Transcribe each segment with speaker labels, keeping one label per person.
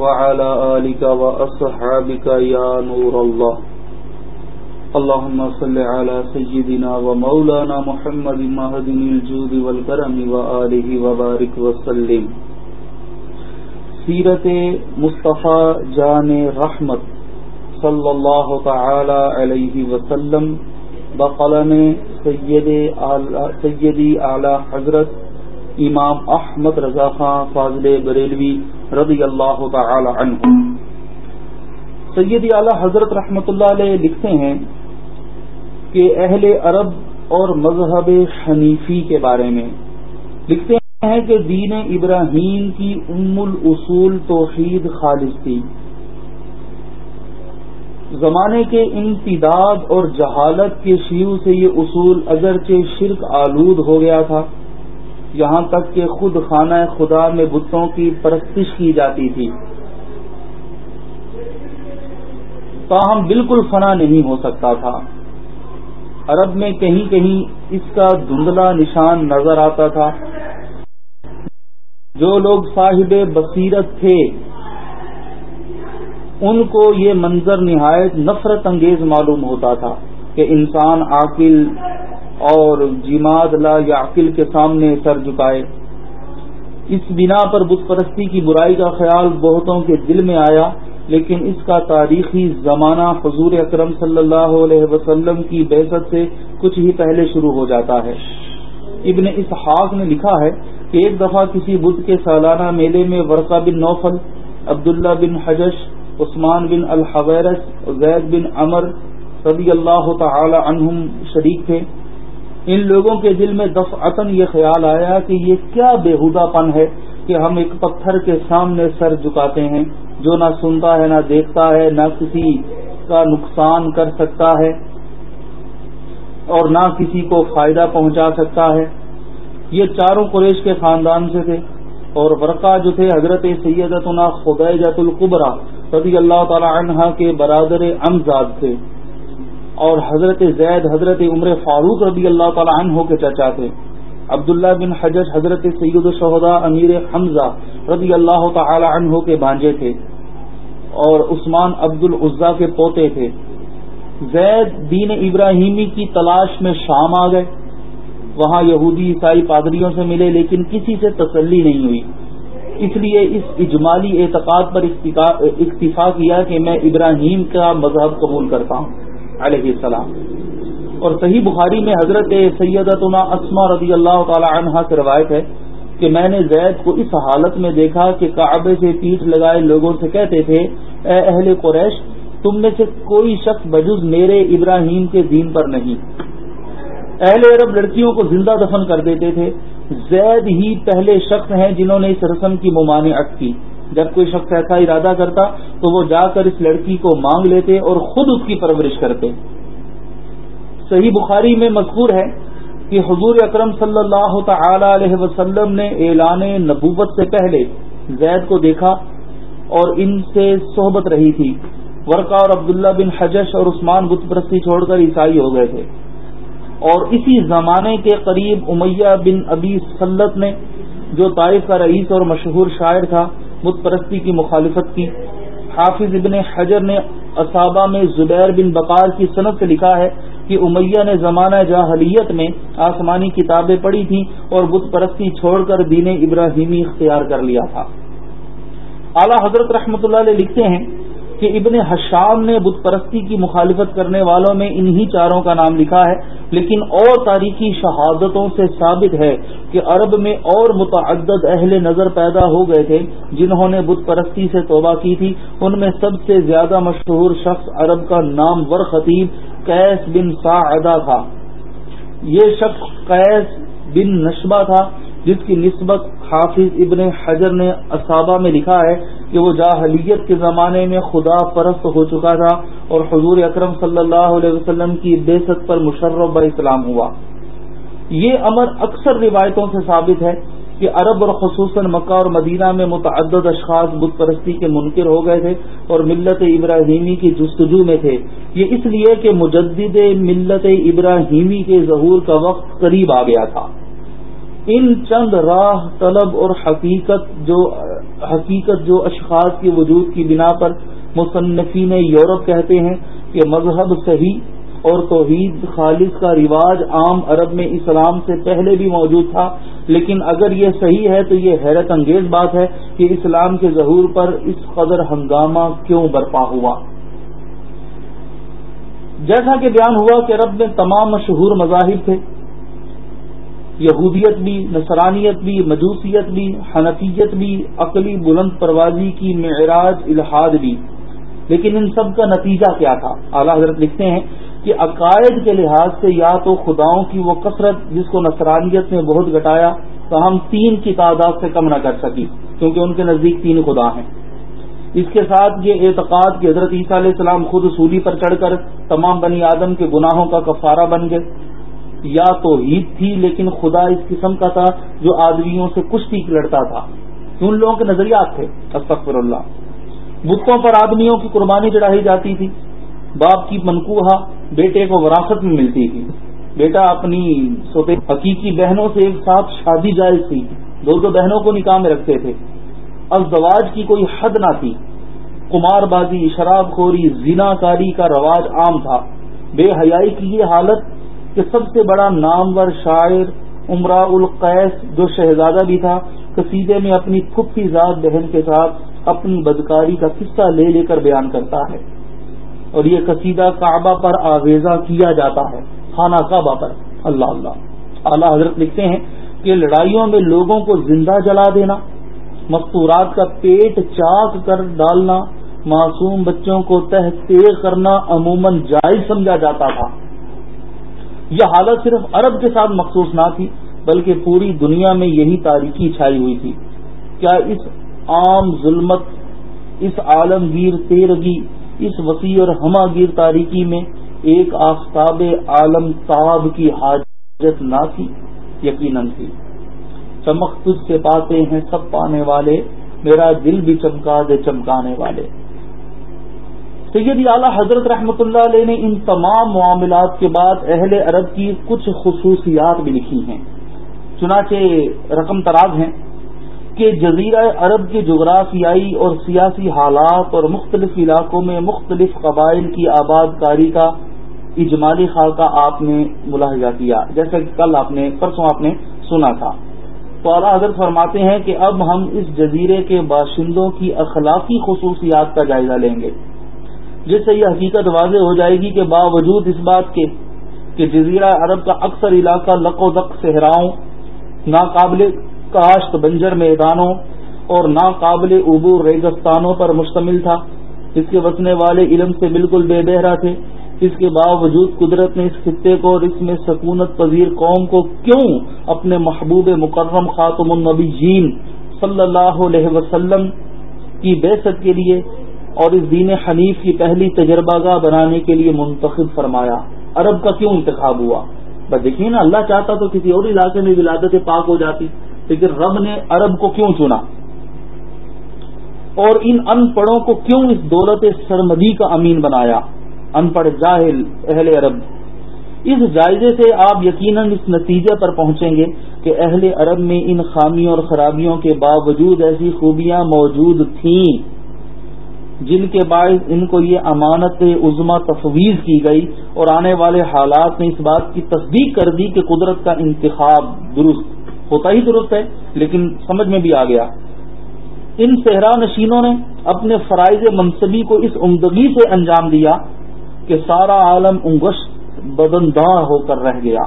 Speaker 1: وعلى آلك وأصحابك يا نور الله. اللهم صل على سيدنا ومولانا محمد مهدن الجود والكرم وآله وبارك وسلم. سیرت مصطفیٰ جان رحمت صلی اللہ تعالی علیہ وسلم بقلم سید سیدی اعلی حضرت امام احمد رضا خان فاضل بریلوی رضی اللہ تعالی عنہ۔ سید اعلی حضرت رحمت اللہ علیہ لکھتے ہیں کہ اہل عرب اور مذہب حنیفی کے بارے میں لکھتے ہیں کہ دین ابراہیم کی ام الاصول توحید خالص تھی۔ زمانے کے امتداد اور جہالت کے شیو سے یہ اصول اگرچہ شرک آلود ہو گیا تھا۔ یہاں تک کہ خود خانہ خدا میں بتوں کی پرستش کی جاتی تھی۔ تاہم بالکل فنا نہیں ہو سکتا تھا۔ عرب میں کہیں کہیں اس کا دھندلا نشان نظر آتا تھا۔ جو لوگ صاحب بصیرت تھے، ان کو یہ منظر نہایت نفرت انگیز معلوم ہوتا تھا کہ انسان عاقل اور جماعت لا یا عقل کے سامنے سر جھکائے۔ اس بنا پر بت پرستی کی برائی کا خیال بہتوں کے دل میں آیا، لیکن اس کا تاریخی زمانہ حضور اکرم صلی اللہ علیہ وسلم کی بحثت سے کچھ ہی پہلے شروع ہو جاتا ہے۔ ابن اسحاق نے لکھا ہے کہ ایک دفعہ کسی بدھ کے سالانہ میلے میں ورقہ بن نوفل، عبداللہ بن حجش، عثمان بن الحویرس زید بن امر رضی اللہ تعالی عنہم شریک تھے۔ ان لوگوں کے دل میں دفعتن یہ خیال آیا کہ یہ کیا بےحدہ پن ہے کہ ہم ایک پتھر کے سامنے سر جھکاتے ہیں، جو نہ سنتا ہے، نہ دیکھتا ہے، نہ کسی کا نقصان کر سکتا ہے اور نہ کسی کو فائدہ پہنچا سکتا ہے۔ یہ چاروں قریش کے خاندان سے تھے اور ورقہ جو تھے، حضرت سیدتنا خدیجت القبرا رضی اللہ تعالی عنہ کے برادر امزاد تھے۔ اور حضرت زید، حضرت عمر فاروق رضی اللہ تعالی عنہ کے چچا تھے۔ عبداللہ بن حجج، حضرت سید الشہدا امیر حمزہ رضی اللہ تعالی عنہ کے بانجے تھے اور عثمان عبد العزا کے پوتے تھے۔ زید دین ابراہیمی کی تلاش میں شام آ گئے۔ وہاں یہودی عیسائی پادریوں سے ملے، لیکن کسی سے تسلی نہیں ہوئی۔ اس لیے اس اجمالی اعتقاد پر اکتفا کیا کہ میں ابراہیم کا مذہب قبول کرتا ہوں۔ علیہ السلام۔ اور صحیح بخاری میں حضرت سیدتنا اسما رضی اللہ تعالی عنہ سے روایت ہے کہ میں نے زید کو اس حالت میں دیکھا کہ کعبے سے پیٹ لگائے لوگوں سے کہتے تھے، اے اہل قریش، تم میں سے کوئی شخص بجز میرے ابراہیم کے دین پر نہیں۔ اہل عرب لڑکیوں کو زندہ دفن کر دیتے تھے۔ زید ہی پہلے شخص ہیں جنہوں نے اس رسم کی ممانعت کی۔ جب کوئی شخص ایسا ارادہ کرتا تو وہ جا کر اس لڑکی کو مانگ لیتے اور خود اس کی پرورش کرتے۔ صحیح بخاری میں مذکور ہے کہ حضور اکرم صلی اللہ تعالی علیہ وسلم نے اعلان نبوت سے پہلے زید کو دیکھا اور ان سے صحبت رہی تھی۔ ورقا اور عبداللہ بن حجش اور عثمان بت پرستی چھوڑ کر عیسائی ہو گئے تھے۔ اور اسی زمانے کے قریب امیہ بن ابی سلط نے جو طائف کا رئیس اور مشہور شاعر تھا بت پرستی کی مخالفت کی۔ حافظ ابن حجر نے اسابہ میں زبیر بن بقار کی صنعت سے لکھا ہے کہ امیہ نے زمانہ جاہلیت میں آسمانی کتابیں پڑھی تھیں اور بت پرستی چھوڑ کر دین ابراہیمی اختیار کر لیا تھا۔ اعلی حضرت رحمت اللہ علیہ لکھتے ہیں کہ ابن حشام نے بت پرستی کی مخالفت کرنے والوں میں انہی چاروں کا نام لکھا ہے، لیکن اور تاریخی شہادتوں سے ثابت ہے کہ عرب میں اور متعدد اہل نظر پیدا ہو گئے تھے، جنہوں نے بت پرستی سے توبہ کی تھی۔ ان میں سب سے زیادہ مشہور شخص عرب کا نام ور خطیب قیس بن سا تھا۔ یہ شخص قیس بن نشبہ تھا۔ جس کی نسبت حافظ ابن حجر نے اسابہ میں لکھا ہے کہ وہ جاہلیت کے زمانے میں خدا پرست ہو چکا تھا اور حضور اکرم صلی اللہ علیہ وسلم کی بےست پر مشرف اسلام ہوا۔ یہ امر اکثر روایتوں سے ثابت ہے کہ عرب اور خصوصاً مکہ اور مدینہ میں متعدد اشخاص بت پرستی کے منکر ہو گئے تھے اور ملت ابراہیمی کی جستجو میں تھے۔ یہ اس لیے کہ مجدد ملت ابراہیمی کے ظہور کا وقت قریب آ گیا تھا۔ ان چند راہ طلب اور حقیقت جو حقیقت جو اشخاص کے وجود کی بنا پر مصنفین یورپ کہتے ہیں کہ مذہب صحیح اور توحید خالص کا رواج عام عرب میں اسلام سے پہلے بھی موجود تھا، لیکن اگر یہ صحیح ہے تو یہ حیرت انگیز بات ہے کہ اسلام کے ظہور پر اس قدر ہنگامہ کیوں برپا ہوا۔ جیسا کہ بیان ہوا کہ عرب میں تمام مشہور مذاہب تھے۔ یہودیت بھی، نصرانیت بھی، مجوسیت بھی، حنفیت بھی، عقلی بلند پروازی کی معراج الحاد بھی۔ لیکن ان سب کا نتیجہ کیا تھا؟ اعلی حضرت لکھتے ہیں کہ عقائد کے لحاظ سے یا تو خداؤں کی وہ کثرت جس کو نصرانیت نے بہت گٹایا تو ہم تین کی تعداد سے کم نہ کر سکی کیونکہ ان کے نزدیک تین خدا ہیں۔ اس کے ساتھ یہ اعتقاد کہ حضرت عیسیٰ علیہ السلام خود سولی پر چڑھ کر تمام بنی آدم کے گناہوں کا کفارہ بن گئے۔ یا تو عید تھی، لیکن خدا اس قسم کا تھا جو آدمیوں سے کشتی لڑتا تھا۔ ان لوگوں کے نظریات تھے استغفر اللہ بتوں پر آدمیوں کی قربانی چڑھائی جاتی تھی۔ باپ کی منقوہ بیٹے کو وراثت میں ملتی تھی۔ بیٹا اپنی سوتے حقیقی بہنوں سے ایک ساتھ شادی جائز تھی۔ دو دو بہنوں کو نکاح میں رکھتے تھے۔ اب زواج کی کوئی حد نہ تھی۔ کمار بازی، شراب خوری، زنا کاری کا رواج عام تھا۔ بے حیائی کی یہ حالت کہ سب سے بڑا نامور شاعر عمرہ القیس جو شہزادہ بھی تھا، قصیدے میں اپنی پھپھی ذات بہن کے ساتھ اپنی بدکاری کا قصہ لے لے کر بیان کرتا ہے۔ اور یہ قصیدہ کعبہ پر آویزہ کیا جاتا ہے، خانہ کعبہ پر۔ اللہ اللہ۔ اعلی حضرت لکھتے ہیں کہ لڑائیوں میں لوگوں کو زندہ جلا دینا، مستورات کا پیٹ چاک کر ڈالنا، معصوم بچوں کو تہ کرنا عموماً جائز سمجھا جاتا تھا۔ یہ حالت صرف عرب کے ساتھ مخصوص نہ تھی، بلکہ پوری دنیا میں یہی تاریخی چھائی ہوئی تھی۔ کیا اس عام ظلمت، اس عالمگیر تیرگی، اس وسیع اور ہمہ گیر تاریکی میں ایک آفتاب عالم تاب کی حاجت نہ تھی؟ یقیناً تھی۔ چمک تجھ سے پاتے ہیں، سب پانے والے، میرا دل بھی چمکا دے چمکانے والے۔ سید اعلی حضرت رحمت اللہ علیہ نے ان تمام معاملات کے بعد اہل عرب کی کچھ خصوصیات بھی لکھی ہیں۔ چنانچہ رقم تراز ہیں کہ جزیرہ عرب کے جغرافیائی اور سیاسی حالات اور مختلف علاقوں میں مختلف قبائل کی آباد کاری کا اجمالی خاکہ آپ نے ملاحظہ کیا۔ جیسا کہ کل آپ نے، پرسوں آپ نے سنا تھا۔ تو اعلیٰ حضرت فرماتے ہیں کہ اب ہم اس جزیرے کے باشندوں کی اخلاقی خصوصیات کا جائزہ لیں گے۔ جس سے یہ حقیقت واضح ہو جائے گی کہ باوجود اس بات کے کہ جزیرہ عرب کا اکثر علاقہ لق و دق صحراؤں ناقابل کاشت بنجر میدانوں اور ناقابل عبور ریگستانوں پر مشتمل تھا، اس کے بسنے والے علم سے بالکل بے بہرا تھے۔ اس کے باوجود قدرت نے اس خطے کو اور اس میں سکونت پذیر قوم کو کیوں اپنے محبوب مکرم خاتم النبی جین صلی اللہ علیہ وسلم کی بحثت کے لیے اور اس دین حنیف کی پہلی تجربہ گاہ بنانے کے لیے منتخب فرمایا۔ عرب کا کیوں انتخاب ہوا؟ بس دیکھیے نا، اللہ چاہتا تو کسی اور علاقے میں ولادت پاک ہو جاتی، لیکن رب نے عرب کو کیوں چنا؟ اور ان ان پڑھوں کو کیوں اس دولت سرمدی کا امین بنایا؟ ان پڑھ جاہل، اہل عرب۔ اس جائزے سے آپ یقیناً اس نتیجے پر پہنچیں گے کہ اہل عرب میں ان خامیوں اور خرابیوں کے باوجود ایسی خوبیاں موجود تھیں۔ جن کے باعث ان کو یہ امانت عظما تفویض کی گئی اور آنے والے حالات نے اس بات کی تصدیق کر دی کہ قدرت کا انتخاب درست ہوتا ہی درست ہے، لیکن سمجھ میں بھی آ گیا۔ ان صحرا نشینوں نے اپنے فرائض منصبی کو اس عمدگی سے انجام دیا کہ سارا عالم انگش بدندار ہو کر رہ گیا۔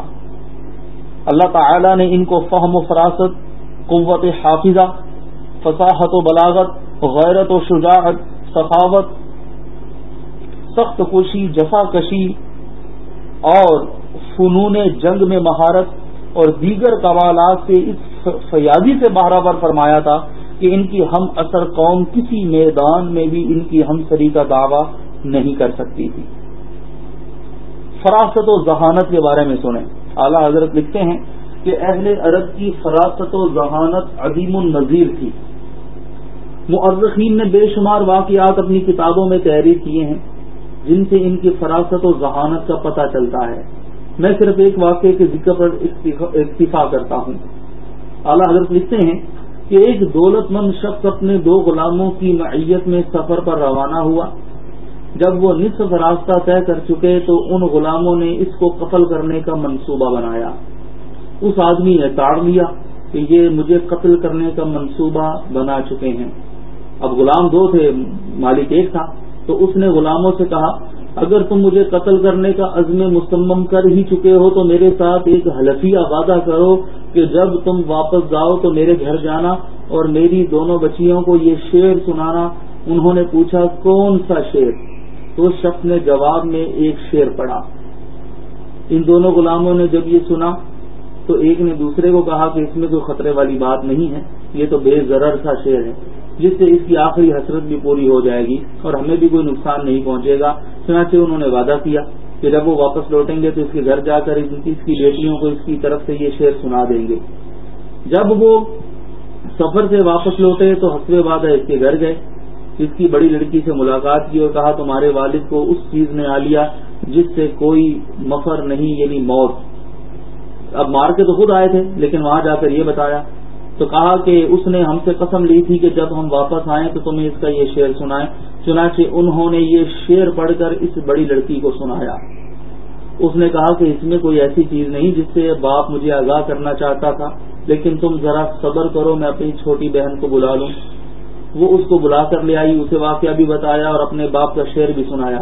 Speaker 1: اللہ تعالی نے ان کو فہم و فراست، قوت حافظہ، فصاحت و بلاغت، غیرت و شجاعت سخاوت، سخت کشی، جفا کشی اور فنون جنگ میں مہارت اور دیگر قوالات سے اس فیادی سے بہراور فرمایا تھا کہ ان کی ہم اثر قوم کسی میدان میں بھی ان کی ہم سری کا دعویٰ نہیں کر سکتی تھی۔ فراست و ذہانت کے بارے میں سنیں۔ اعلی حضرت لکھتے ہیں کہ اہل عرب کی فراست و ذہانت عدیم النظیر تھی۔ معرخین نے بے شمار واقعات اپنی کتابوں میں تحریر کیے ہیں، جن سے ان کی فراست و ذہانت کا پتہ چلتا ہے۔ میں صرف ایک واقعے کے ذکر پر اکتفا کرتا ہوں۔ اعلی حضرت لکھتے ہیں کہ ایک دولت مند شخص اپنے دو غلاموں کی معیت میں سفر پر روانہ ہوا۔ جب وہ نصف راستہ طے کر چکے تو ان غلاموں نے اس کو قتل کرنے کا منصوبہ بنایا۔ اس آدمی نے تاڑ لیا کہ یہ مجھے قتل کرنے کا منصوبہ بنا چکے ہیں۔ اب غلام دو تھے، مالک ایک تھا۔ تو اس نے غلاموں سے کہا، اگر تم مجھے قتل کرنے کا عزم مستمم کر ہی چکے ہو، تو میرے ساتھ ایک حلفیہ وعدہ کرو کہ جب تم واپس جاؤ تو میرے گھر جانا اور میری دونوں بچیوں کو یہ شعر سنانا۔ انہوں نے پوچھا، کون سا شعر؟ تو اس شخص نے جواب میں ایک شعر پڑا ان دونوں غلاموں نے جب یہ سنا، تو ایک نے دوسرے کو کہا کہ اس میں کوئی خطرے والی بات نہیں ہے، یہ تو بے ضرر سا شعر ہے۔ جس سے اس کی آخری حسرت بھی پوری ہو جائے گی اور ہمیں بھی کوئی نقصان نہیں پہنچے گا۔ چنانچہ انہوں نے وعدہ کیا کہ جب وہ واپس لوٹیں گے تو اس کے گھر جا کر اس کی بیٹیوں کو اس کی طرف سے یہ شعر سنا دیں گے۔ جب وہ سفر سے واپس لوٹے تو حسب وعدہ اس کے گھر گئے۔ اس کی بڑی لڑکی سے ملاقات کی اور کہا، تمہارے والد کو اس چیز نے آ لیا جس سے کوئی مفر نہیں یعنی موت۔ اب مار کے تو خود آئے تھے، لیکن وہاں جا کر یہ بتایا تو کہا کہ اس نے ہم سے قسم لی تھی کہ جب ہم واپس آئیں تو تمہیں اس کا یہ شعر سنائیں۔ چنانچہ انہوں نے یہ شعر پڑھ کر اس بڑی لڑکی کو سنایا۔ اس نے کہا کہ اس میں کوئی ایسی چیز نہیں جس سے باپ مجھے آگاہ کرنا چاہتا تھا، لیکن تم ذرا صبر کرو، میں اپنی چھوٹی بہن کو بلا لوں۔ وہ اس کو بلا کر لے آئی، اسے واقعہ بھی بتایا اور اپنے باپ کا شعر بھی سنایا۔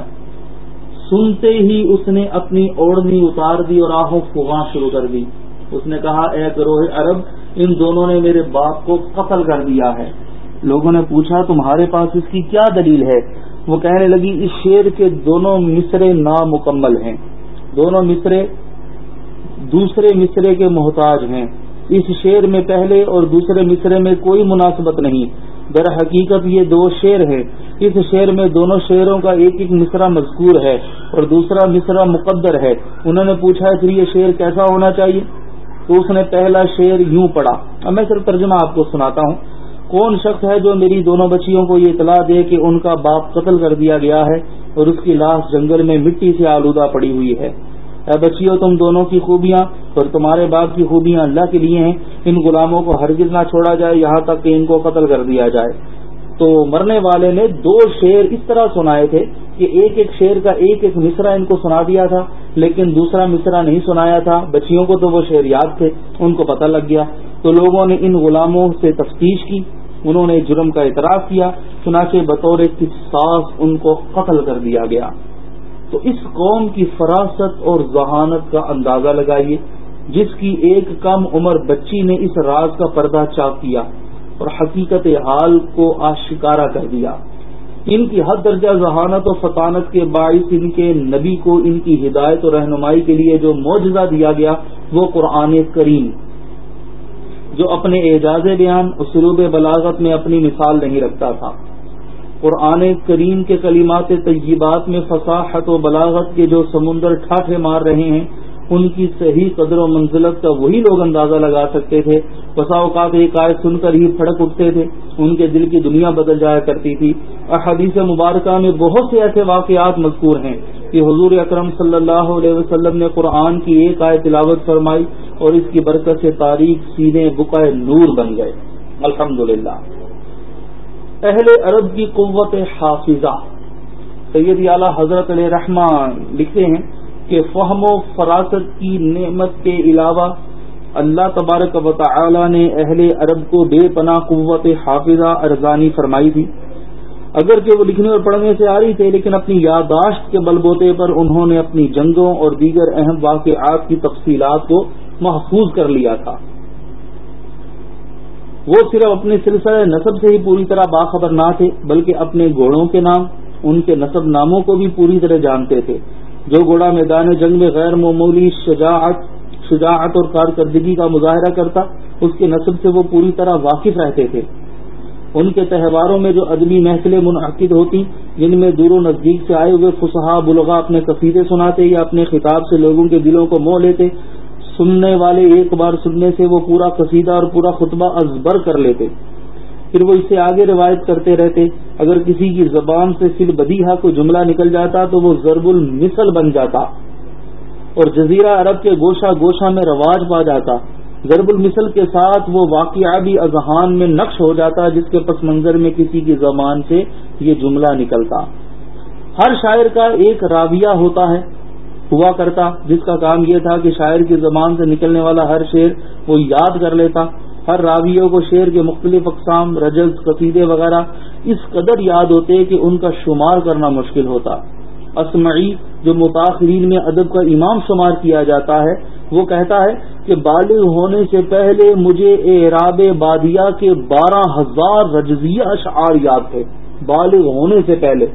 Speaker 1: سنتے ہی اس نے اپنی اوڑنی اتار دی اور آہوں فغاں شروع کر دی۔ اس نے کہا، اے گروہ عرب ان دونوں نے میرے باپ کو قتل کر دیا ہے۔ لوگوں نے پوچھا، تمہارے پاس اس کی کیا دلیل ہے؟ وہ کہنے لگی، اس شیر کے دونوں مصرے نامکمل ہیں۔ دونوں مصرے دوسرے مصرے کے محتاج ہیں۔ اس شیر میں پہلے اور دوسرے مصرے میں کوئی مناسبت نہیں۔ در حقیقت یہ دو شیر ہیں۔ اس شیر میں دونوں شیروں کا ایک ایک مصرا مذکور ہے اور دوسرا مصرا مقدر ہے۔ انہوں نے پوچھا کہ یہ شیر کیسا ہونا چاہیے؟ تو اس نے پہلا شعر یوں پڑھا۔ اب میں صرف ترجمہ آپ کو سناتا ہوں۔ کون شخص ہے جو میری دونوں بچیوں کو یہ اطلاع دے کہ ان کا باپ قتل کر دیا گیا ہے اور اس کی لاش جنگل میں مٹی سے آلودہ پڑی ہوئی ہے؟ اے بچیوں تم دونوں کی خوبیاں اور تمہارے باپ کی خوبیاں اللہ کے لیے ہیں۔ ان غلاموں کو ہرگز نہ چھوڑا جائے، یہاں تک کہ ان کو قتل کر دیا جائے۔ تو مرنے والے نے دو شعر اس طرح سنائے تھے کہ ایک ایک شعر کا ایک ایک مصرا ان کو سنا دیا تھا۔ لیکن دوسرا مصرا نہیں سنایا تھا، بچیوں کو تو وہ شعر یاد تھے، ان کو پتہ لگ گیا۔ تو لوگوں نے ان غلاموں سے تفتیش کی، انہوں نے جرم کا اعتراف کیا، چنانچہ بطور ساس ان کو قتل کر دیا گیا۔ تو اس قوم کی فراست اور ذہانت کا اندازہ لگائیے، جس کی ایک کم عمر بچی نے اس راز کا پردہ چاک کیا اور حقیقت حال کو آشکارا کر دیا۔ ان کی حد درجہ ذہانت و فطانت کے باعث ان کے نبی کو ان کی ہدایت و رہنمائی کے لیے جو معجزہ دیا گیا، وہ قرآن کریم۔ جو اپنے اعجاز بیان اور سروب بلاغت میں اپنی مثال نہیں رکھتا تھا۔ قرآن کریم کے کلیمات طیبات میں فصاحت و بلاغت کے جو سمندر ٹھاٹھے مار رہے ہیں ان کی صحیح قدر و منزلت کا وہی لوگ اندازہ لگا سکتے تھے۔ بسا اوقات ایک آئے سن کر ہی پھڑک اٹھتے تھے۔ ان کے دل کی دنیا بدل جایا کرتی تھی۔ احادیث مبارکہ میں بہت سے ایسے واقعات مذکور ہیں کہ حضور اکرم صلی اللہ علیہ وسلم نے قرآن کی ایک آئے تلاوت فرمائی اور اس کی برکت سے تاریخ سینے بکائے نور بن گئے۔ الحمد اہل عرب کی قوت حافظہ۔ سید اعلی حضرت علیہ رحمان لکھتے ہیں کہ فہم و فراست کی نعمت کے علاوہ اللہ تبارک و تعالی نے اہل عرب کو بے پناہ قوت حافظہ ارزانی فرمائی تھی۔ اگر کہ وہ لکھنے اور پڑھنے سے آ رہی تھے، لیکن اپنی یاداشت کے بلبوتے پر انہوں نے اپنی جنگوں اور دیگر اہم واقعات کی تفصیلات کو محفوظ کر لیا تھا۔ وہ صرف اپنے سلسلہ نصب سے ہی پوری طرح باخبر نہ تھے، بلکہ اپنے گھوڑوں کے نام، ان کے نصب ناموں کو بھی پوری طرح جانتے تھے۔ جو گھوڑا میدان جنگ میں غیر معمولی شجاعت شجاعت اور کارکردگی کا مظاہرہ کرتا، اس کے نصب سے وہ پوری طرح واقف رہتے تھے۔ ان کے تہواروں میں جو ادبی محفلیں منعقد ہوتی، جن میں دور و نزدیک سے آئے ہوئے فسحا بلغا اپنے قصیدے سناتے یا اپنے خطاب سے لوگوں کے دلوں کو موہ لیتے، سننے والے ایک بار سننے سے وہ پورا قصیدہ اور پورا خطبہ ازبر کر لیتے۔ پھر وہ اس سے آگے روایت کرتے رہتے۔ اگر کسی کی زبان سے فل بدیحا کو جملہ نکل جاتا تو وہ ضرب المثل بن جاتا۔ اور جزیرہ عرب کے گوشہ گوشہ میں رواج پا جاتا۔ ضرب المثل کے ساتھ وہ واقعہ بھی اذہان میں نقش ہو جاتا جس کے پس منظر میں کسی کی زبان سے یہ جملہ نکلتا۔ ہر شاعر کا ایک راویہ ہوتا ہے، ہوا کرتا، جس کا کام یہ تھا کہ شاعر کی زبان سے نکلنے والا ہر شعر وہ یاد کر لیتا۔ ہر راویوں کو شعر کے مختلف اقسام، رجز، قصیدے وغیرہ اس قدر یاد ہوتے کہ ان کا شمار کرنا مشکل ہوتا۔ اسمعی، جو متاثرین میں ادب کا امام شمار کیا جاتا ہے، وہ کہتا ہے کہ بالغ ہونے سے پہلے مجھے اعراب بادیا کے بارہ ہزار رجزیہ اشعار یاد تھے۔ بالغ ہونے سے پہلے۔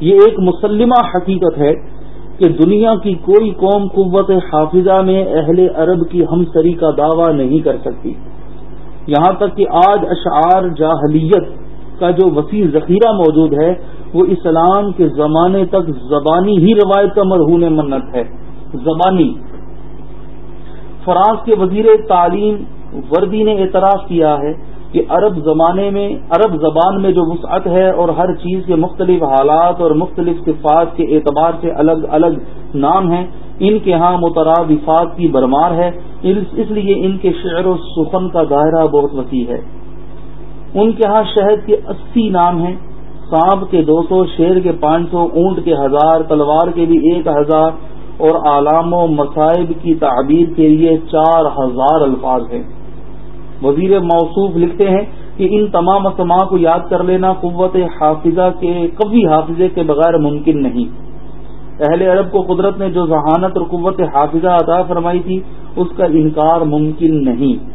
Speaker 1: یہ ایک مسلمہ حقیقت ہے۔ کہ دنیا کی کوئی قوم قوت حافظہ میں اہل عرب کی ہم سری کا دعویٰ نہیں کر سکتی۔ یہاں تک کہ آج اشعار جاہلیت کا جو وسیع ذخیرہ موجود ہے، وہ اسلام کے زمانے تک زبانی ہی روایت کا مرہون منت ہے۔ زبانی۔ فرانس کے وزیر تعلیم وردی نے اعتراف کیا ہے کہ عرب زمانے میں، عرب زبان میں جو وسعت ہے اور ہر چیز کے مختلف حالات اور مختلف صفات کے اعتبار سے الگ الگ نام ہیں، ان کے ہاں مترادفات کی برمار ہے، اس لیے ان کے شعر و سخن کا دائرہ بہت وسیع ہے۔ ان کے ہاں شہد کے اسی نام ہیں، سانپ کے دو سو، شیر کے پانچ سو، اونٹ کے ہزار، تلوار کے بھی ایک ہزار اور عالام و مصائب کی تعبیر کے لیے چار ہزار الفاظ ہیں۔ وزیر موصوف لکھتے ہیں کہ ان تمام اسماء کو یاد کر لینا قوت حافظہ کے کبھی حافظے کے بغیر ممکن نہیں۔ اہل عرب کو قدرت نے جو ذہانت اور قوت حافظہ عطا فرمائی تھی، اس کا انکار ممکن نہیں۔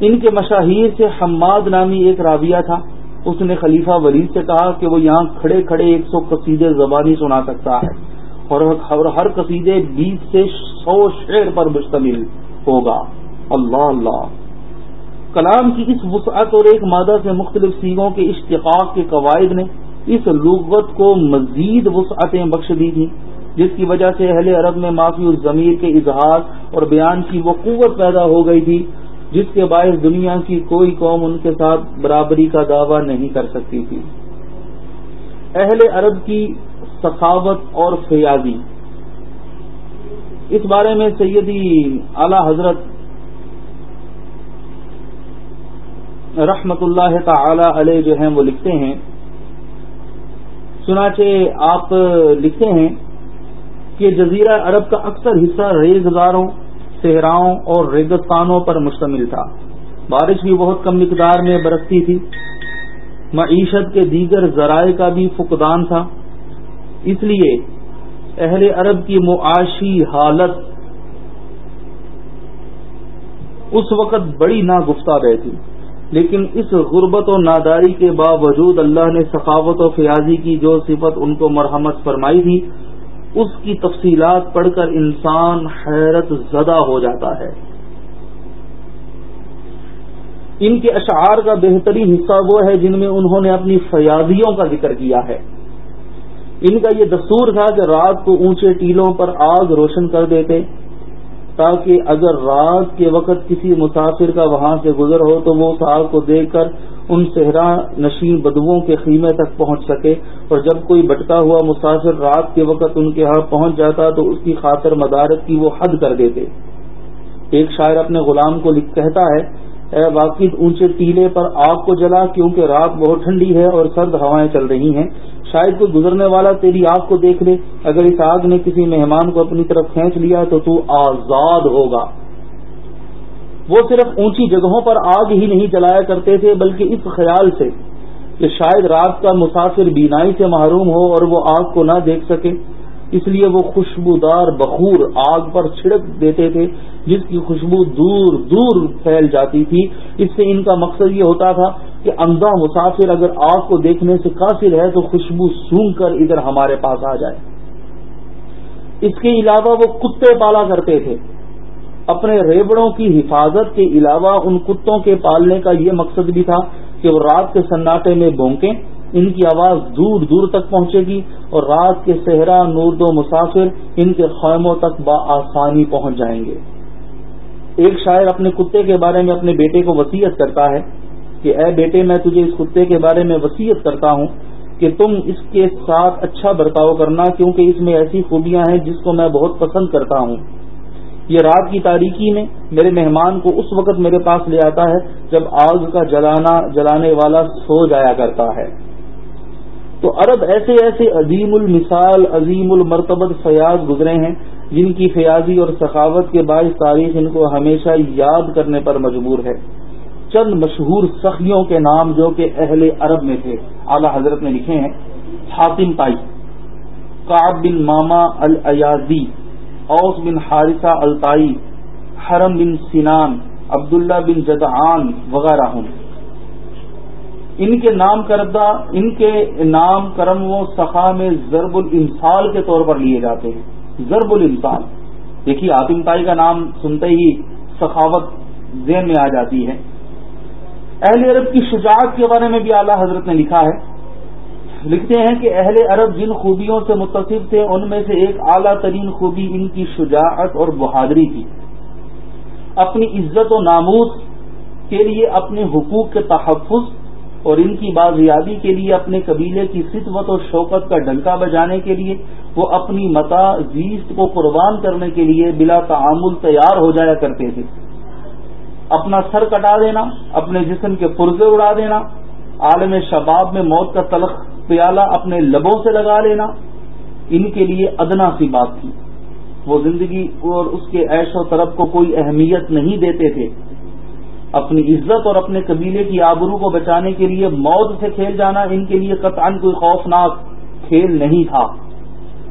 Speaker 1: ان کے مشاہیر سے حماد نامی ایک راویہ تھا۔ اس نے خلیفہ ولید سے کہا کہ وہ یہاں کھڑے کھڑے ایک سو قصیدے زبانی سنا سکتا ہے اور ہر قصیدے بیس سے سو شعر پر مشتمل ہوگا۔ اللہ اللہ۔ کلام کی اس وسعت اور ایک مادہ سے مختلف سیگوں کے اشتقاق کے قواعد نے اس لغت کو مزید وسعتیں بخش دی تھیں، جس کی وجہ سے اہل عرب میں معافی الضمیر کے اظہار اور بیان کی وہ قوت پیدا ہو گئی تھی، جس کے باعث دنیا کی کوئی قوم ان کے ساتھ برابری کا دعویٰ نہیں کر سکتی تھی۔ اہل عرب کی سخاوت اور فیاضی۔ اس بارے میں سیدی اعلی حضرت رحمت اللہ تعالی علیہ جو ہیں وہ لکھتے ہیں۔ چنانچہ آپ لکھتے ہیں کہ جزیرہ عرب کا اکثر حصہ ریزگاروں، صحراؤں اور ریگستانوں پر مشتمل تھا۔ بارش بھی بہت کم مقدار میں برستی تھی۔ معیشت کے دیگر ذرائع کا بھی فقدان تھا۔ اس لیے اہل عرب کی معاشی حالت اس وقت بڑی ناگفتہ رہتی۔ لیکن اس غربت و ناداری کے باوجود اللہ نے ثقافت و فیاضی کی جو صفت ان کو مرحمت فرمائی تھی، اس کی تفصیلات پڑھ کر انسان حیرت زدہ ہو جاتا ہے۔ ان کے اشعار کا بہترین حصہ وہ ہے جن میں انہوں نے اپنی فیاضیوں کا ذکر کیا ہے۔ ان کا یہ دستور تھا کہ رات کو اونچے ٹیلوں پر آگ روشن کر دیتے تاکہ اگر رات کے وقت کسی مسافر کا وہاں سے گزر ہو تو وہ آگ کو دیکھ کر ان صحرا نشین بدبوؤں کے خیمے تک پہنچ سکے اور جب کوئی بٹکا ہوا مسافر رات کے وقت ان کے ہاں پہنچ جاتا تو اس کی خاطر مدارت کی وہ حد کر دیتے۔ ایک شاعر اپنے غلام کو کہتا ہے اے واقف اونچے ٹیلے پر آگ کو جلا کیونکہ رات بہت ٹھنڈی ہے اور سرد ہوائیں چل رہی ہیں۔ شاید کوئی گزرنے والا تیری آگ کو دیکھ لے۔ اگر اس آگ نے کسی مہمان کو اپنی طرف کھینچ لیا تو تو آزاد ہوگا۔ وہ صرف اونچی جگہوں پر آگ ہی نہیں جلایا کرتے تھے، بلکہ اس خیال سے کہ شاید رات کا مسافر بینائی سے محروم ہو اور وہ آگ کو نہ دیکھ سکے۔ اس لیے وہ خوشبودار بخور آگ پر چھڑک دیتے تھے، جس کی خوشبو دور دور پھیل جاتی تھی۔ اس سے ان کا مقصد یہ ہوتا تھا کہ اندھا مسافر اگر آگ کو دیکھنے سے قاصر ہے تو خوشبو سونگ کر ادھر ہمارے پاس آ جائے۔ اس کے علاوہ وہ کتے پالا کرتے تھے۔ اپنے ریبڑوں کی حفاظت کے علاوہ ان کتوں کے پالنے کا یہ مقصد بھی تھا کہ وہ رات کے سناٹے میں بونکیں۔ ان کی آواز دور دور تک پہنچے گی اور رات کے صحرا نورد و مسافر ان کے خیموں تک بآسانی پہنچ جائیں گے۔ ایک شاعر اپنے کتے کے بارے میں اپنے بیٹے کو وسیعت کرتا ہے کہ، اے بیٹے، میں تجھے اس کتے کے بارے میں وسیعت کرتا ہوں کہ تم اس کے ساتھ اچھا برتاؤ کرنا، کیونکہ اس میں ایسی خوبیاں ہیں جس کو میں بہت پسند کرتا ہوں۔ یہ رات کی تاریکی میں میرے مہمان کو اس وقت میرے پاس لے آتا ہے جب آگ کا جلانا، جلانے والا سو جایا کرتا ہے۔ تو عرب ایسے ایسے عظیم المثال، عظیم المرتبت فیاض گزرے ہیں، جن کی فیاضی اور سخاوت کے باعث تاریخ ان کو ہمیشہ یاد کرنے پر مجبور ہے۔ چند مشہور سخیوں کے نام جو کہ اہل عرب میں تھے، اعلی حضرت نے لکھے ہیں، حاتم تائی کاب بن ماما الیازی اوس بن حارثہ الطائی، حرم بن سنان عبداللہ بن جدعان وغیرہ ہوں۔ ان کے نام کردہ، ان کے نام کرم و سخا میں ضرب الانسال کے طور پر لیے جاتے ہیں۔ ضرب الانسال دیکھیے آتم تائی کا نام سنتے ہی سخاوت ذہن میں آ جاتی ہے۔ اہل عرب کی شجاعت کے بارے میں بھی اعلیٰ حضرت نے لکھا ہے۔ لکھتے ہیں کہ اہل عرب جن خوبیوں سے متصف تھے، ان میں سے ایک اعلیٰ ترین خوبی ان کی شجاعت اور بہادری تھی۔ اپنی عزت و ناموس کے لیے اپنے حقوق کے تحفظ اور ان کی بازیابی کے لیے اپنے قبیلے کی خدمت و شوکت کا ڈنکا بجانے کے لیے، وہ اپنی متا زیست کو قربان کرنے کے لیے بلا تعامل تیار ہو جایا کرتے تھے۔ اپنا سر کٹا دینا اپنے جسم کے پرزے اڑا دینا، عالم شباب میں موت کا تلخ پیالہ اپنے لبوں سے لگا لینا، ان کے لیے ادنا سی بات تھی۔ وہ زندگی اور اس کے عیش و طرف کو کوئی اہمیت نہیں دیتے تھے۔ اپنی عزت اور اپنے قبیلے کی آبرو کو بچانے کے لیے موت سے کھیل جانا ان کے لیے قطعا کوئی خوفناک کھیل نہیں تھا۔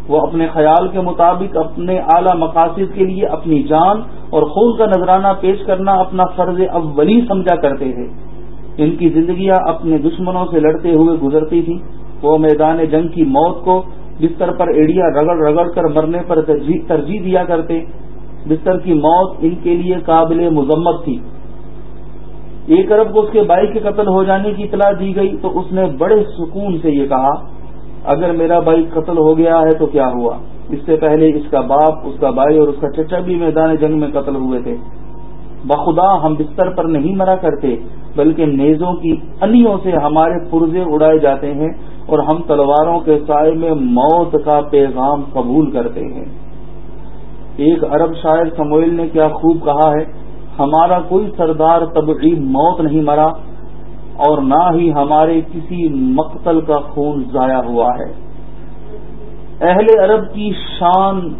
Speaker 1: وہ اپنے خیال کے مطابق اپنے اعلی مقاصد کے لیے اپنی جان اور خون کا نذرانہ پیش کرنا اپنا فرض اولی سمجھا کرتے تھے۔ ان کی زندگیاں اپنے دشمنوں سے لڑتے ہوئے گزرتی تھیں۔ وہ میدان جنگ کی موت کو بستر پر ایڑیا رگڑ رگڑ کر مرنے پر ترجیح دیا کرتے۔ بستر کی موت ان کے لیے قابل مذمت تھی۔ ایک ارب کو اس کے بھائی کے قتل ہو جانے کی اطلاع دی گئی تو اس نے بڑے سکون سے یہ کہا، اگر میرا بھائی قتل ہو گیا ہے تو کیا ہوا؟ اس سے پہلے اس کا باپ، اس کا بھائی اور اس کا چچا بھی میدان جنگ میں قتل ہوئے تھے۔ بخدا ہم بستر پر نہیں مرا کرتے، بلکہ نیزوں کی انیوں سے ہمارے پرزے اڑائے جاتے ہیں اور ہم تلواروں کے سائے میں موت کا پیغام قبول کرتے ہیں۔ ایک عرب شاعر سموئل نے کیا خوب کہا ہے ہمارا کوئی سردار طبعی موت نہیں مرا اور نہ ہی ہمارے کسی مقتل کا خون ضائع ہوا ہے۔ اہل عرب کی شان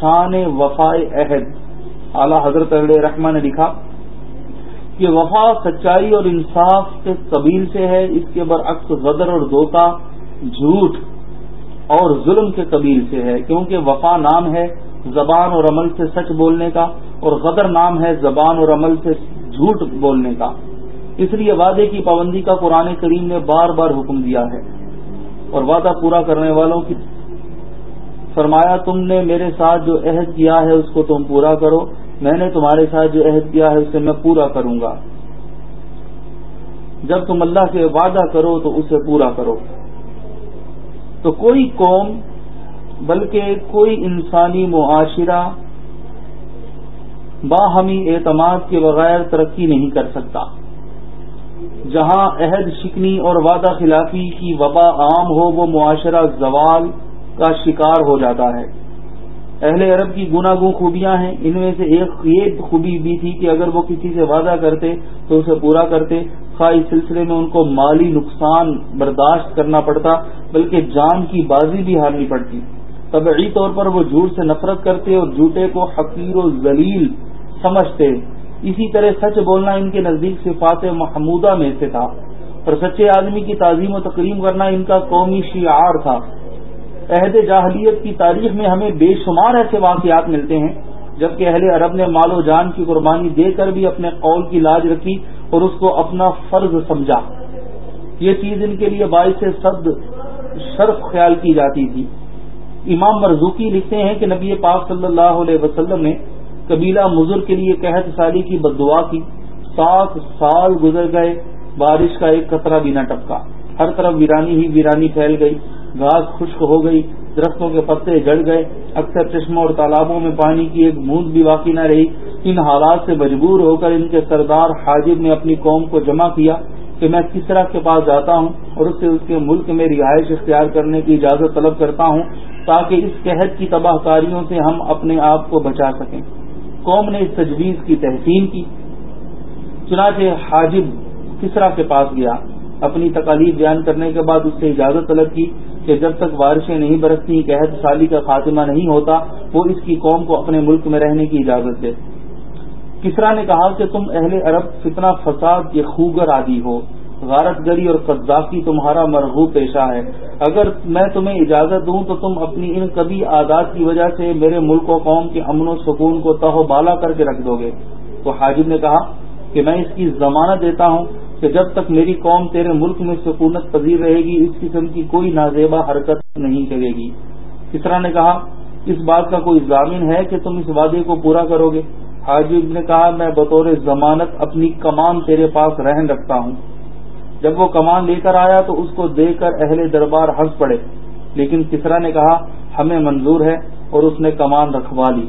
Speaker 1: شان وفائے عہد۔ اعلی حضرت علیہ رحمان نے لکھا کہ وفا سچائی اور انصاف کے قبیل سے ہے، اس کے برعکس غدر اور دوتا جھوٹ اور ظلم کے قبیل سے ہے۔ کیونکہ وفا نام ہے زبان اور عمل سے سچ بولنے کا اور غدر نام ہے زبان اور عمل سے جھوٹ بولنے کا۔ اس لیے وعدے کی پابندی کا قرآن کریم نے بار بار حکم دیا ہے۔ اور وعدہ پورا کرنے والوں کی فرمایا، تم نے میرے ساتھ جو عہد کیا ہے اس کو تم پورا کرو۔ میں نے تمہارے ساتھ جو عہد کیا ہے اسے میں پورا کروں گا۔ جب تم اللہ سے وعدہ کرو تو اسے پورا کرو۔ تو کوئی قوم بلکہ کوئی انسانی معاشرہ باہمی اعتماد کے بغیر ترقی نہیں کر سکتا۔ جہاں عہد شکنی اور وعدہ خلافی کی وبا عام ہو، وہ معاشرہ زوال کا شکار ہو جاتا ہے۔ اہل عرب کی گناگوں خوبیاں ہیں۔ ان میں سے ایک یہ خوبی بھی تھی کہ اگر وہ کسی سے وعدہ کرتے تو اسے پورا کرتے۔ خواہ اس سلسلے میں ان کو مالی نقصان برداشت کرنا پڑتا، بلکہ جان کی بازی بھی ہارنی پڑتی۔ طبعی طور پر وہ جھوٹ سے نفرت کرتے اور جھوٹے کو حقیر و ذلیل سمجھتے۔ اسی طرح سچ بولنا ان کے نزدیک صفات محمودہ میں سے تھا اور سچے آدمی کی تعظیم و تقریم کرنا ان کا قومی شعار تھا۔ عہد جاہلیت کی تاریخ میں ہمیں بے شمار ایسے واقعات ملتے ہیں، جبکہ اہل عرب نے مال و جان کی قربانی دے کر بھی اپنے قول کی لاج رکھی اور اس کو اپنا فرض سمجھا۔ یہ چیز ان کے لیے باعث صد شرف خیال کی جاتی تھی۔ امام مرزوکی لکھتے ہیں کہ نبی پاک صلی اللہ علیہ وسلم نے قبیلہ مضر کے لیے قحط سالی کی بد دعا کی۔ سات سال گزر گئے، بارش کا ایک قطرہ بھی نہ ٹپکا۔ ہر طرف ویرانی ہی ویرانی پھیل گئی۔ گھاس خشک ہو گئی، درختوں کے پتے جڑ گئے۔ اکثر چشموں اور تالابوں میں پانی کی ایک بوند بھی باقی نہ رہی۔ ان حالات سے مجبور ہو کر ان کے سردار حاجب نے اپنی قوم کو جمع کیا۔ کہ میں کس طرح کے پاس جاتا ہوں اور اس سے اس کے ملک میں رہائش اختیار کرنے کی اجازت طلب کرتا ہوں تاکہ اس قحط کی تباہ کاریوں سے ہم اپنے آپ کو بچا سکیں۔ قوم نے اس تجویز کی تحسین کی۔ چنانچہ حاجب کسرا کے پاس گیا۔ اپنی تکالیف بیان کرنے کے بعد اس سے اجازت طلب کی کہ جب تک بارشیں نہیں برستی، قحط سالی کا خاتمہ نہیں ہوتا، وہ اس کی قوم کو اپنے ملک میں رہنے کی اجازت دے۔ کسرا نے کہا کہ تم اہل عرب فتنہ فساد کے خوگر عادی ہو۔ غارت گری اور قذافی تمہارا مرغوب پیشہ ہے۔ اگر میں تمہیں اجازت دوں تو تم اپنی ان کبھی عادات کی وجہ سے میرے ملک و قوم کے امن و سکون کو تہ و بالا کر کے رکھ دو گے۔ تو حاجب نے کہا کہ میں اس کی ضمانت دیتا ہوں کہ جب تک میری قوم تیرے ملک میں سکونت پذیر رہے گی، اس قسم کی کوئی نازیبا حرکت نہیں کرے گی۔ کسرا نے کہا، اس بات کا کوئی ضامن ہے کہ تم اس وعدے کو پورا کرو گے؟ حاجب نے کہا، میں بطور ضمانت اپنی کمان تیرے پاس رہن رکھتا ہوں۔ جب وہ کمان لے کر آیا تو اس کو دیکھ کر اہل دربار ہنس پڑے۔ لیکن کسرا نے کہا، ہمیں منظور ہے اور اس نے کمان رکھوا لی۔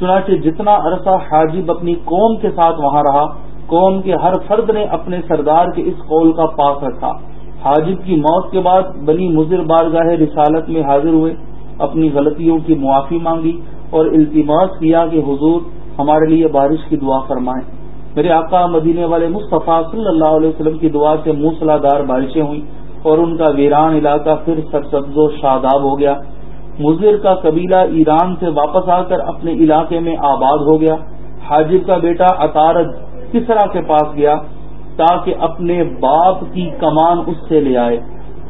Speaker 1: چنانچہ جتنا عرصہ حاجب اپنی قوم کے ساتھ وہاں رہا، قوم کے ہر فرد نے اپنے سردار کے اس قول کا پاس رکھا۔ حاجب کی موت کے بعد بنی مضر بارگاہ رسالت میں حاضر ہوئے، اپنی غلطیوں کی معافی مانگی اور التماس کیا کہ حضور ہمارے لیے بارش کی دعا فرمائیں۔ میرے آقا مدینے والے مصطفیٰ صلی اللہ علیہ وسلم کی دعا سے موسلا دار بارشیں ہوئیں اور ان کا ویران علاقہ پھر سرسبز و شاداب ہو گیا۔ مضر کا قبیلہ ایران سے واپس آ کر اپنے علاقے میں آباد ہو گیا۔ حاجب کا بیٹا اطارد کسرا کے پاس گیا تاکہ اپنے باپ کی کمان اس سے لے آئے۔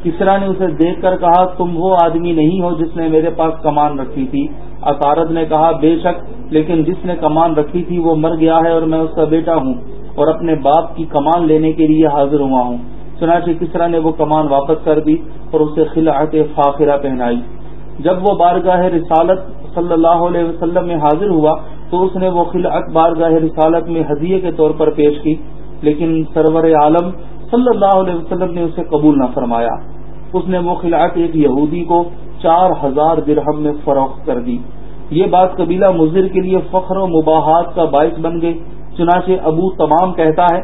Speaker 1: کسرا نے اسے دیکھ کر کہا، تم وہ آدمی نہیں ہو جس نے میرے پاس کمان رکھی تھی۔ اطارد نے کہا، بے شک، لیکن جس نے کمان رکھی تھی وہ مر گیا ہے اور میں اس کا بیٹا ہوں اور اپنے باپ کی کمان لینے کے لیے حاضر ہوا ہوں۔ چنانچہ کسرا نے وہ کمان واپس کر دی اور اسے خلاحت فاخرہ پہنائی۔ جب وہ بارگاہ رسالت صلی اللہ علیہ وسلم میں حاضر ہوا تو اس نے وہ خلعت بارگاہ رسالت میں ہدیے کے طور پر پیش کی، لیکن سرور عالم صلی اللہ علیہ وسلم نے اسے قبول نہ فرمایا۔ اس نے وہ خلاف ایک یہودی کو چار ہزار درہم میں فروخت کر دی۔ یہ بات قبیلہ مضر کے لیے فخر و مباحات کا باعث بن گئی، چنانچہ ابو تمام کہتا ہے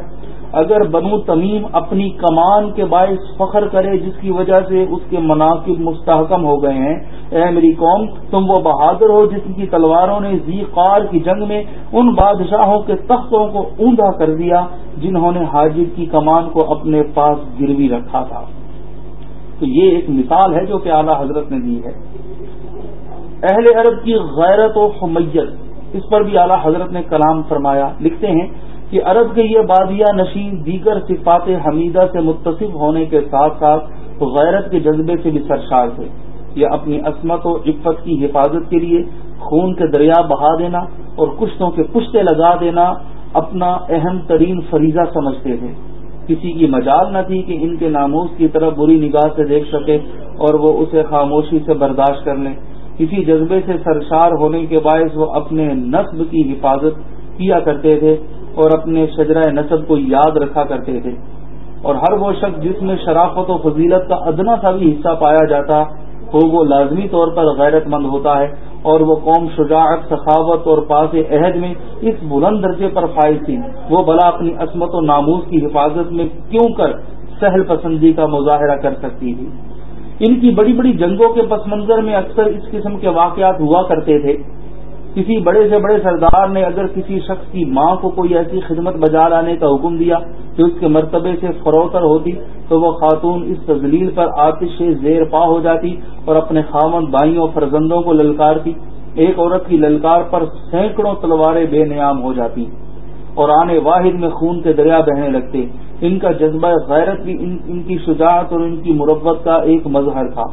Speaker 1: اگر بنو تمیم اپنی کمان کے باعث فخر کرے جس کی وجہ سے اس کے مناقب مستحکم ہو گئے ہیں، اے میری قوم، تم وہ بہادر ہو جس کی تلواروں نے زی قار کی جنگ میں ان بادشاہوں کے تختوں کو اوندا کر دیا جنہوں نے حاجب کی کمان کو اپنے پاس گروی رکھا تھا۔ تو یہ ایک مثال ہے جو کہ اعلی حضرت نے دی ہے۔ اہل عرب کی غیرت و حمیت، اس پر بھی اعلی حضرت نے کلام فرمایا۔ لکھتے ہیں کہ عرب کے یہ بادیا نشین دیگر صفات حمیدہ سے متصف ہونے کے ساتھ ساتھ غیرت کے جذبے سے بھی سرشار تھے۔ یہ اپنی عصمت و عفت کی حفاظت کے لیے خون کے دریا بہا دینا اور کشتوں کے پشتے لگا دینا اپنا اہم ترین فریضہ سمجھتے تھے۔ کسی کی مجال نہ تھی کہ ان کے ناموز کی طرف بری نگاہ سے دیکھ سکے اور وہ اسے خاموشی سے برداشت کر لیں۔ کسی جذبے سے سرشار ہونے کے باعث وہ اپنے نصب کی حفاظت کیا کرتے تھے۔ اور اپنے شجرہ نصب کو یاد رکھا کرتے تھے۔ اور ہر وہ شخص جس میں شرافت و فضیلت کا ادنا سا بھی حصہ پایا جاتا ہو وہ لازمی طور پر غیرت مند ہوتا ہے۔ اور وہ قوم شجاعت، سخاوت اور پاس عہد میں اس بلند درجے پر فائز تھی۔ وہ بلا اپنی عصمت و ناموز کی حفاظت میں کیوں کر سہل پسندی کا مظاہرہ کر سکتی تھی؟ ان کی بڑی بڑی جنگوں کے پس منظر میں اکثر اس قسم کے واقعات ہوا کرتے تھے۔ کسی بڑے سے بڑے سردار نے اگر کسی شخص کی ماں کو کوئی ایسی خدمت بجا لانے کا حکم دیا جو اس کے مرتبے سے فروتر ہوتی، تو وہ خاتون اس تزلیل پر آتش زیر پا ہو جاتی اور اپنے خامن بائیوں فرزندوں کو للکارتی۔ ایک عورت کی للکار پر سینکڑوں تلواریں بے نیام ہو جاتی اور آنے واحد میں خون کے دریا بہنے لگتے۔ ان کا جذبہ غیرت بھی ان ان کی شجاعت اور ان کی مربت کا ایک مظہر تھا۔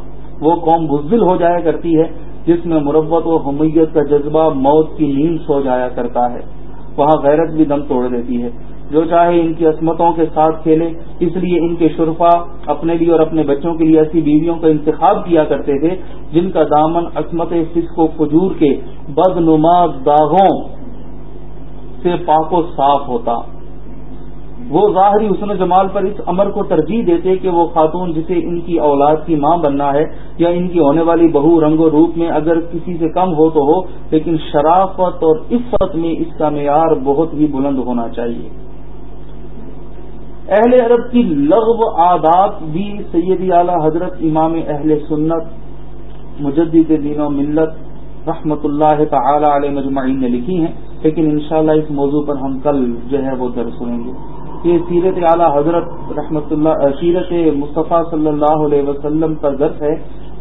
Speaker 1: وہ قوم بزدل ہو جایا کرتی ہے۔ جس میں مربت و حمیت کا جذبہ موت کی نیند سو جایا کرتا ہے۔ وہاں غیرت بھی دم توڑ دیتی ہے۔ جو چاہے ان کی عصمتوں کے ساتھ کھیلے، اس لیے ان کے شرفا اپنے لیے اور اپنے بچوں کے لیے ایسی بیویوں کا انتخاب کیا کرتے تھے، جن کا دامن عصمت فسق و فجور کے بد نما داغوں سے پاک و صاف ہوتا۔ وہ ظاہری حسن و جمال پر اس امر کو ترجیح دیتے کہ وہ خاتون جسے ان کی اولاد کی ماں بننا ہے یا ان کی ہونے والی بہو رنگ و روپ میں اگر کسی سے کم ہو تو ہو، لیکن شرافت اور عفت میں اس کا معیار بہت ہی بلند ہونا چاہیے۔ اہل عرب کی لغو عادات بھی سیدی اعلی حضرت امام اہل سنت مجدد دین و ملت رحمت اللہ تعالی علیہ مجمعین نے لکھی ہیں، لیکن انشاءاللہ اس موضوع پر ہم کل جو ہے وہ درس سنیں گے۔ یہ سیرت اعلیٰ حضرت رحمت اللہ سیرت مصطفیٰ صلی اللہ علیہ وسلم پر درس ہے،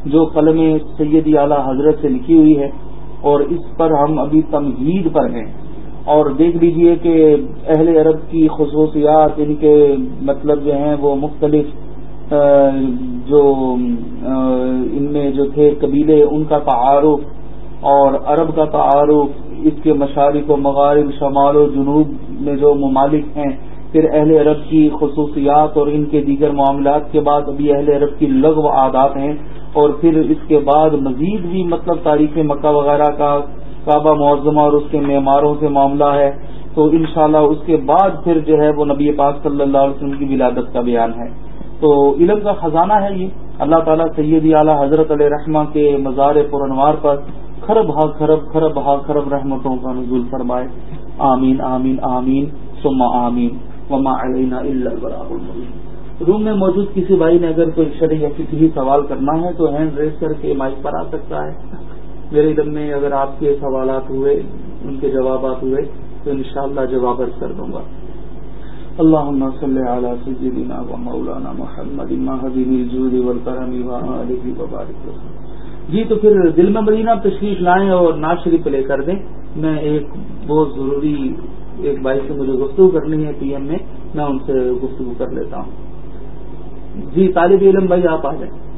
Speaker 1: جو قلم سید اعلیٰ حضرت سے لکھی ہوئی ہے، اور اس پر ہم ابھی تمہید پر ہیں۔ اور دیکھ لیجیے کہ اہل عرب کی خصوصیات، ان کے مطلب جو ہیں، وہ مختلف جو ان میں جو تھے قبیلے، ان کا تعارف اور عرب کا تعارف، اس کے مشارق و مغارب، شمال و جنوب میں جو ممالک ہیں پھر اہل عرب کی خصوصیات اور ان کے دیگر معاملات کے بعد ابھی اہل عرب کی لغو عادات ہیں اور پھر اس کے بعد مزید بھی مطلب تاریخ مکہ وغیرہ کا کعبہ معظمہ اور اس کے معماروں سے معاملہ ہے، تو انشاءاللہ اس کے بعد پھر جو ہے وہ نبی پاک صلی اللہ علیہ وسلم کی ولادت کا بیان ہے۔ تو علم کا خزانہ ہے یہ۔ اللہ تعالیٰ سیدی اعلیٰ حضرت علیہ رحمہ کے مزار پرنوار پر خرب ہا خرب خرب ہا خرب رحمتوں کا نزول فرمائے۔ آمین آمین آمین، ثم آمین۔ وما علینا روم میں موجود کسی بھائی نے اگر کوئی شرح یا کسی سوال کرنا ہے تو ہینڈ ریز کر کے مائک پر آ سکتا ہے۔ میرے علم میں اگر آپ کے سوالات ہوئے، ان کے جوابات ہوئے، تو انشاءاللہ جواب ارض کر دوں گا۔ اللہ صلی علی سیدنا و مولانا محمد الجود والکرم جی تو پھر دل میں مدینہ تشریف لائیں اور ناز شریف لے کر دیں۔ میں ایک بہت ضروری ایک بھائی سے مجھے گفتگو کرنی ہے پی ایم میں میں ان سے گفتگو کر لیتا ہوں۔ جی طالب علم بھائی، آپ آ جائیں۔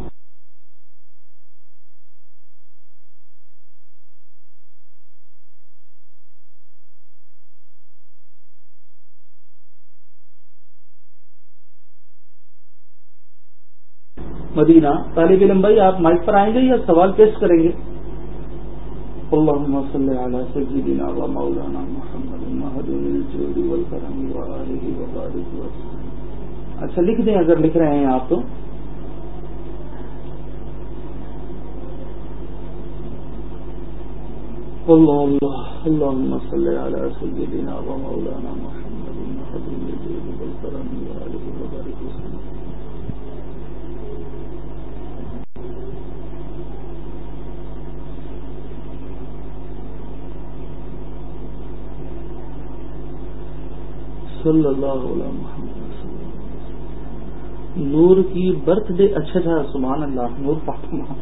Speaker 1: مدینہ، طالب علم بھائی، آپ مائک پر آئیں گے یا سوال پیش کریں گے؟ اللهم صل على سيدنا ومولانا محمد الجود والکرم وآلہ وبارک وسلم. اچھا لکھ دیں اگر لکھ رہے ہیں آپ تو۔ اللهم صل على سيدنا ومولانا محمد الجود صلی اللہ علیہ محمد نور کی برتھ ڈے اچھا اچھا سبحان اللہ، نور فاطمہ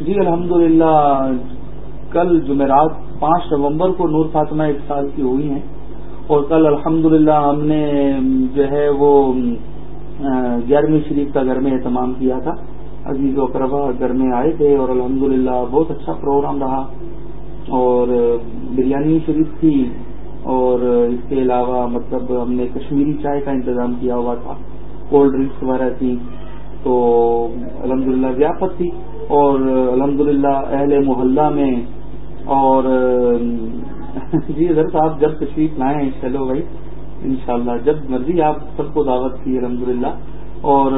Speaker 1: جی الحمدللہ، کل جمعرات پانچ نومبر کو نور فاطمہ ایک سال کی ہوئی ہیں، اور کل الحمدللہ ہم نے جو ہے وہ گیارہویں شریف کا گھر میں اہتمام کیا تھا۔ عزیز و اقربا گھر میں آئے تھے اور الحمدللہ بہت اچھا پروگرام رہا۔ اور بریانی شریف تھی اور اس کے علاوہ مطلب ہم نے کشمیری چائے کا انتظام کیا ہوا تھا، کولڈ ڈرنکس وغیرہ تھی، تو الحمدللہ للہ ضیافت تھی اور الحمدللہ اہل محلہ میں اور جی حضرت صاحب، جب تشریف لائیں چلو بھائی، انشاءاللہ جب مرضی آپ سب کو دعوت کی، الحمدللہ۔ اور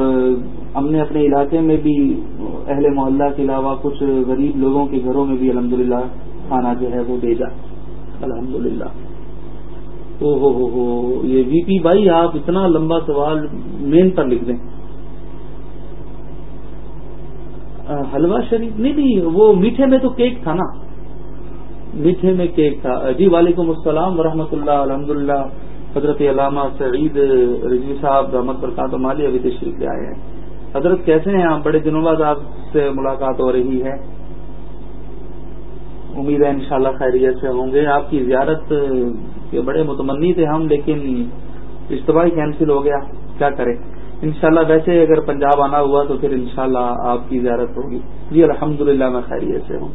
Speaker 1: ہم نے اپنے علاقے میں بھی اہل محلہ کے علاوہ کچھ غریب لوگوں کے گھروں میں بھی الحمدللہ کھانا جو ہے وہ بھیجا۔ الحمدللہ۔ او ہو ہو ہو، یہ وی پی بھائی، آپ اتنا لمبا سوال مین پر لکھ دیں۔ حلوہ شریف، نہیں نہیں، وہ میٹھے میں تو کیک تھا نا۔ میٹھے میں کیک تھا۔ جی وعلیکم السلام ورحمۃ اللہ الحمد حضرت علامہ سعید رضوی صاحب رحمت برکات مالی ابھی تشریف لے آئے ہیں۔ حضرت، کیسے ہیں؟ آپ، بڑے دنوں بعد آپ سے ملاقات ہو رہی ہے۔ امید ہے انشاءاللہ خیریت سے ہوں گے۔ آپ کی زیارت کے بڑے متمنی تھے ہم، لیکن اجتماعی کینسل ہو گیا۔ کیا کریں؟ انشاءاللہ ویسے اگر پنجاب آنا ہوا تو پھر انشاءاللہ آپ کی زیارت ہوگی۔ جی الحمد میں خیریت سے ہوں۔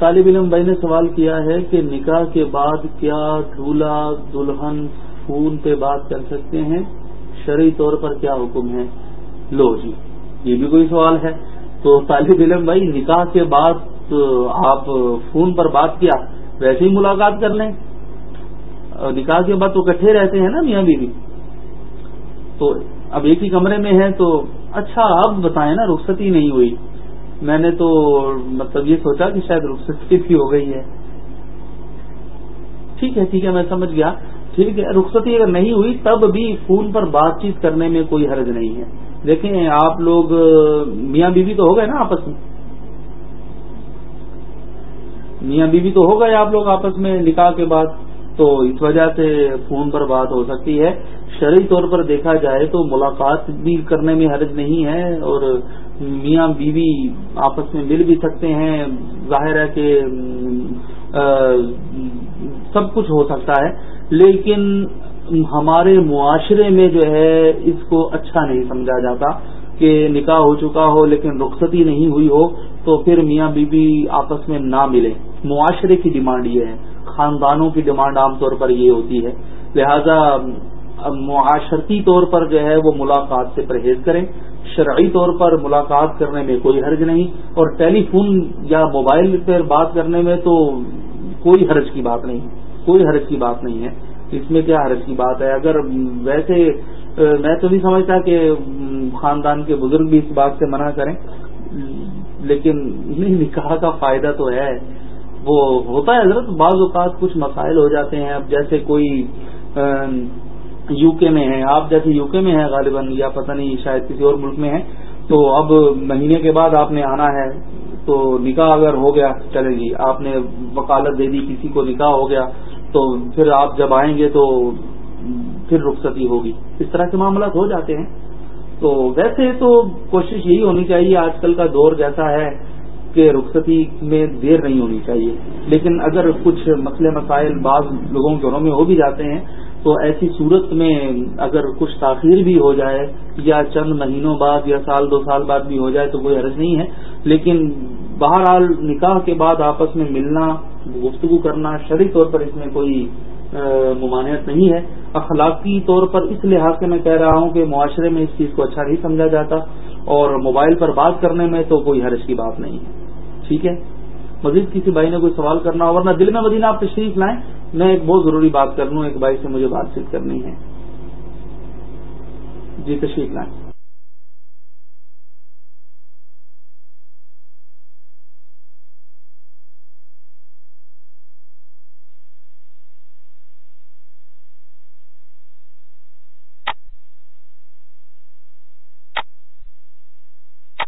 Speaker 1: طالب علم بھائی نے سوال کیا ہے کہ نکاح کے بعد کیا دھولا، دلہن فون پہ بات کر سکتے ہیں؟ شرعی طور پر کیا حکم ہے؟ لو جی یہ بھی کوئی سوال ہے۔ تو طالب علم بھائی، نکاح کے بعد آپ فون پر بات کیا، ویسے ہی ملاقات کر لیں۔ نکاح کے بعد تو کٹھے رہتے ہیں نا میاں بیوی۔ تو اب ایک ہی کمرے میں ہے تو اچھا اب بتائیں نا رخصتی نہیں ہوئی۔ میں نے تو مطلب یہ سوچا کہ شاید رخصتی بھی ہو گئی ہے۔ ٹھیک ہے ٹھیک ہے، میں سمجھ گیا۔ ٹھیک ہے رخصتی اگر نہیں ہوئی، تب بھی فون پر بات چیت کرنے میں کوئی حرج نہیں ہے۔ دیکھیں آپ لوگ، میاں بیوی تو ہو گئے نا آپس میں؟ میاں بیوی تو ہو گئے آپ لوگ آپس میں نکاح کے بعد، تو اس وجہ سے فون پر بات ہو سکتی ہے۔ شرعی طور پر دیکھا جائے تو ملاقات بھی کرنے میں حرج نہیں ہے اور میاں بیوی آپس میں مل بھی سکتے ہیں۔ ظاہر ہے کہ سب کچھ ہو سکتا ہے۔ لیکن ہمارے معاشرے میں جو ہے اس کو اچھا نہیں سمجھا جاتا کہ نکاح ہو چکا ہو لیکن رخصتی نہیں ہوئی ہو تو پھر میاں بیوی آپس میں نہ ملے۔ معاشرے کی ڈیمانڈ یہ ہے۔ خاندانوں کی ڈیمانڈ عام طور پر یہ ہوتی ہے۔ لہذا معاشرتی طور پر جو ہے وہ ملاقات سے پرہیز کریں۔ شرعی طور پر ملاقات کرنے میں کوئی حرج نہیں۔ اور ٹیلی فون یا موبائل پر بات کرنے میں تو کوئی حرج کی بات نہیں۔ کوئی حرج کی بات نہیں ہے۔ اس میں کیا حرج کی بات ہے؟ اگر ویسے میں تو نہیں سمجھتا کہ خاندان کے بزرگ بھی اس بات سے منع کریں۔ لیکن نکاح کا فائدہ تو ہے۔ وہ ہوتا ہے حضرت، بعض اوقات کچھ مسائل ہو جاتے ہیں۔ اب جیسے کوئی یو کے میں ہے، آپ جیسے یو کے میں ہیں غالباً، یا پتہ نہیں شاید کسی اور ملک میں ہے تو اب مہینے کے بعد آپ نے آنا ہے، تو نکاح اگر ہو گیا، چلے جی آپ نے وکالت دے دی، کسی کو نکاح ہو گیا تو پھر آپ جب آئیں گے تو پھر رخصتی ہوگی۔ اس طرح کے معاملات ہو جاتے ہیں۔ تو ویسے تو کوشش یہی ہونی چاہیے، آج کل کا دور جیسا ہے کہ رخصتی میں دیر نہیں ہونی چاہیے۔ لیکن اگر کچھ مسئلے، مسائل بعض لوگوں کے گھروں میں ہو بھی جاتے ہیں، تو ایسی صورت میں اگر کچھ تاخیر بھی ہو جائے یا چند مہینوں بعد یا سال، دو سال بعد بھی ہو جائے تو کوئی حرج نہیں ہے۔ لیکن بہرحال نکاح کے بعد آپس میں ملنا گفتگو کرنا شرعی طور پر اس میں کوئی ممانعت نہیں ہے۔ اخلاقی طور پر اس لحاظ سے میں کہہ رہا ہوں کہ معاشرے میں اس چیز کو اچھا نہیں سمجھا جاتا اور موبائل پر بات کرنے میں تو کوئی حرج کی بات نہیں ہے۔ ٹھیک ہے؟ مزید کسی بھائی نے کوئی سوال کرنا ہو، ورنہ دل میں مدینہ آپ تشریف لائیں، میں ایک بہت ضروری بات کر لوں، ایک بھائی سے مجھے بات چیت کرنی ہے۔ جی تشریف لائیں۔